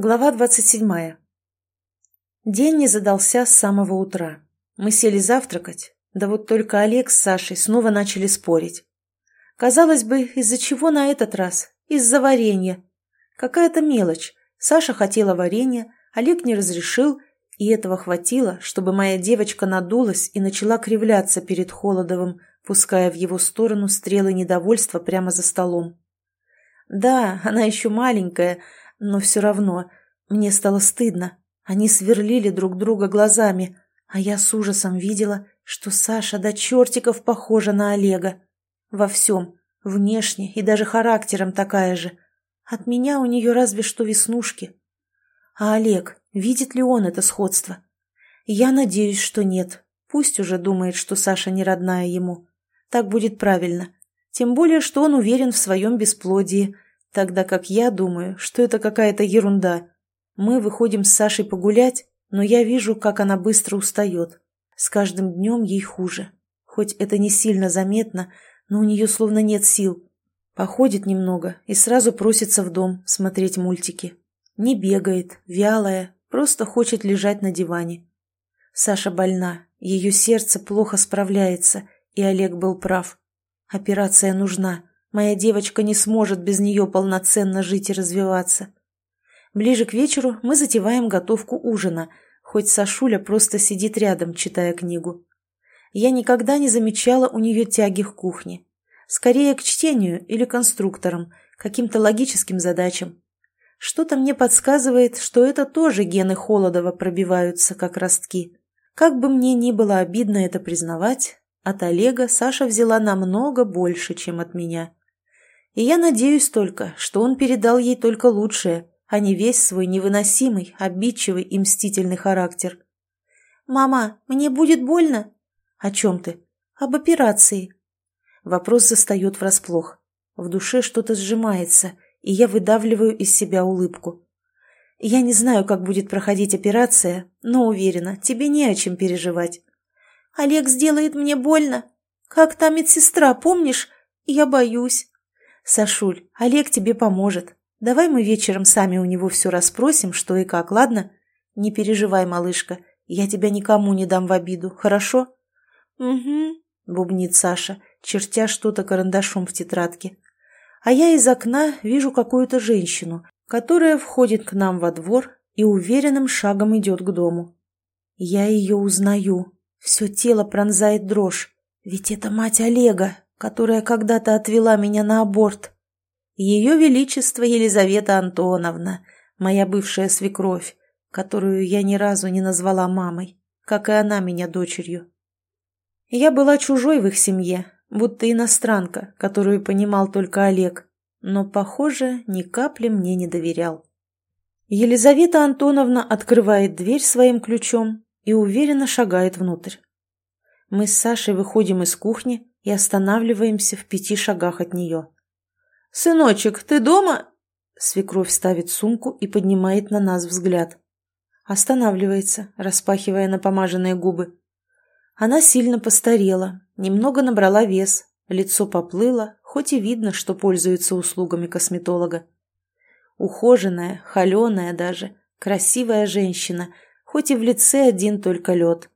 Глава двадцать седьмая. День не задался с самого утра. Мы сели завтракать, да вот только Олег с Сашей снова начали спорить. Казалось бы, из-за чего на этот раз? Из-за варенья. Какая-то мелочь. Саша хотела варенья, Олег не разрешил, и этого хватило, чтобы моя девочка надулась и начала кривляться перед Холодовым, пуская в его сторону стрелы недовольства прямо за столом. Да, она еще маленькая, но все равно мне стало стыдно. Они сверлили друг друга глазами, а я с ужасом видела, что Саша до чертиков похожа на Олега. Во всем, внешне и даже характером такая же. От меня у нее разве что веснушки. А Олег, видит ли он это сходство? Я надеюсь, что нет. Пусть уже думает, что Саша не родная ему. Так будет правильно. Тем более, что он уверен в своем бесплодии – Тогда как я думаю, что это какая-то ерунда. Мы выходим с Сашей погулять, но я вижу, как она быстро устает. С каждым днем ей хуже. Хоть это не сильно заметно, но у нее словно нет сил. Походит немного и сразу просится в дом смотреть мультики. Не бегает, вялая, просто хочет лежать на диване. Саша больна, ее сердце плохо справляется, и Олег был прав. Операция нужна. Моя девочка не сможет без нее полноценно жить и развиваться. Ближе к вечеру мы затеваем готовку ужина, хоть Сашуля просто сидит рядом, читая книгу. Я никогда не замечала у нее тяги к кухне. Скорее к чтению или конструкторам, каким-то логическим задачам. Что-то мне подсказывает, что это тоже гены Холодова пробиваются, как ростки. Как бы мне ни было обидно это признавать, от Олега Саша взяла намного больше, чем от меня. И я надеюсь только, что он передал ей только лучшее, а не весь свой невыносимый, обидчивый и мстительный характер. «Мама, мне будет больно?» «О чем ты?» «Об операции». Вопрос застает врасплох. В душе что-то сжимается, и я выдавливаю из себя улыбку. Я не знаю, как будет проходить операция, но уверена, тебе не о чем переживать. Олег сделает мне больно. Как та медсестра, помнишь? Я боюсь. «Сашуль, Олег тебе поможет. Давай мы вечером сами у него все расспросим, что и как, ладно? Не переживай, малышка, я тебя никому не дам в обиду, хорошо?» «Угу», — бубнит Саша, чертя что-то карандашом в тетрадке. А я из окна вижу какую-то женщину, которая входит к нам во двор и уверенным шагом идет к дому. Я ее узнаю. Все тело пронзает дрожь. Ведь это мать Олега, которая когда-то отвела меня на аборт. Ее Величество Елизавета Антоновна, моя бывшая свекровь, которую я ни разу не назвала мамой, как и она меня дочерью. Я была чужой в их семье, будто иностранка, которую понимал только Олег, но, похоже, ни капли мне не доверял. Елизавета Антоновна открывает дверь своим ключом и уверенно шагает внутрь. Мы с Сашей выходим из кухни и останавливаемся в пяти шагах от нее. «Сыночек, ты дома?» Свекровь ставит сумку и поднимает на нас взгляд. Останавливается, распахивая напомаженные губы. Она сильно постарела, немного набрала вес, лицо поплыло, хоть и видно, что пользуется услугами косметолога. Ухоженная, холеная даже, красивая женщина, хоть и в лице один только лед.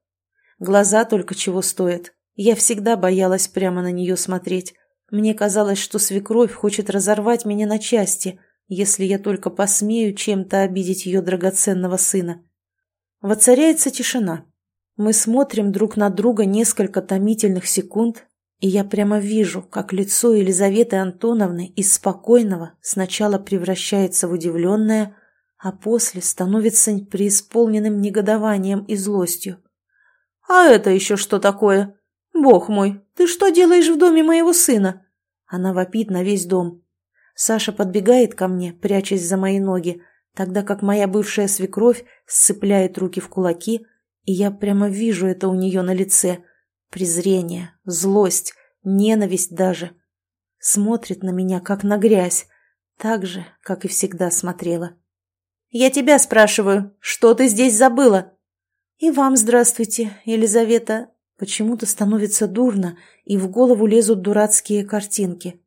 Глаза только чего стоят, я всегда боялась прямо на нее смотреть. Мне казалось, что свекровь хочет разорвать меня на части, если я только посмею чем-то обидеть ее драгоценного сына. Воцаряется тишина. Мы смотрим друг на друга несколько томительных секунд, и я прямо вижу, как лицо Елизаветы Антоновны из спокойного сначала превращается в удивленное, а после становится преисполненным негодованием и злостью. «А это еще что такое?» «Бог мой, ты что делаешь в доме моего сына?» Она вопит на весь дом. Саша подбегает ко мне, прячась за мои ноги, тогда как моя бывшая свекровь сцепляет руки в кулаки, и я прямо вижу это у нее на лице. Презрение, злость, ненависть даже. Смотрит на меня, как на грязь, так же, как и всегда смотрела. «Я тебя спрашиваю, что ты здесь забыла?» «И вам здравствуйте, Елизавета Почему-то становится дурно, и в голову лезут дурацкие картинки.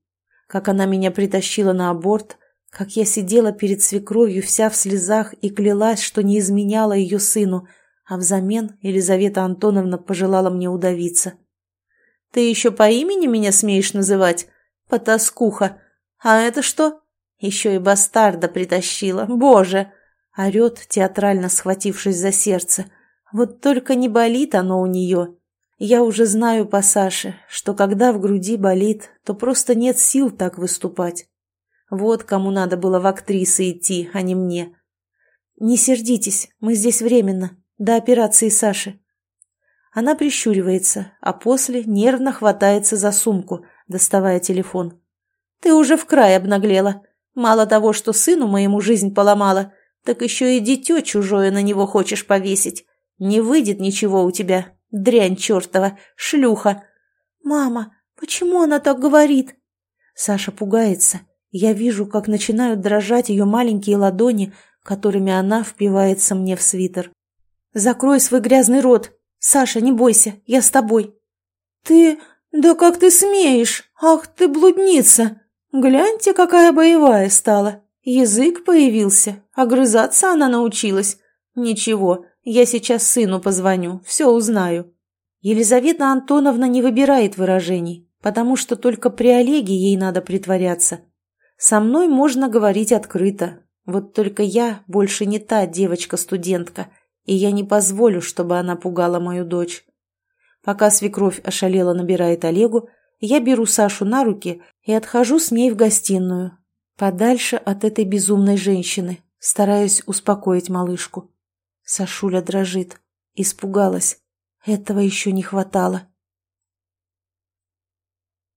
Как она меня притащила на аборт, как я сидела перед свекровью вся в слезах и клялась, что не изменяла ее сыну, а взамен Елизавета Антоновна пожелала мне удавиться. «Ты еще по имени меня смеешь называть? Потаскуха! А это что? Еще и бастарда притащила, боже!» Орет, театрально схватившись за сердце. Вот только не болит оно у нее. Я уже знаю по Саше, что когда в груди болит, то просто нет сил так выступать. Вот кому надо было в актрисы идти, а не мне. Не сердитесь, мы здесь временно, до операции Саши. Она прищуривается, а после нервно хватается за сумку, доставая телефон. Ты уже в край обнаглела. Мало того, что сыну моему жизнь поломала, так еще и дитё чужое на него хочешь повесить. Не выйдет ничего у тебя, дрянь чертова, шлюха. Мама, почему она так говорит? Саша пугается. Я вижу, как начинают дрожать ее маленькие ладони, которыми она впивается мне в свитер. «Закрой свой грязный рот! Саша, не бойся, я с тобой!» «Ты... да как ты смеешь? Ах ты блудница! Гляньте, какая боевая стала! Язык появился, огрызаться она научилась. Ничего, я сейчас сыну позвоню, все узнаю. Елизавета Антоновна не выбирает выражений, потому что только при Олеге ей надо притворяться. Со мной можно говорить открыто, вот только я больше не та девочка-студентка, и я не позволю, чтобы она пугала мою дочь. Пока свекровь ошалела набирает Олегу, я беру Сашу на руки и отхожу с ней в гостиную, подальше от этой безумной женщины, стараясь успокоить малышку. Сашуля дрожит. Испугалась. Этого еще не хватало.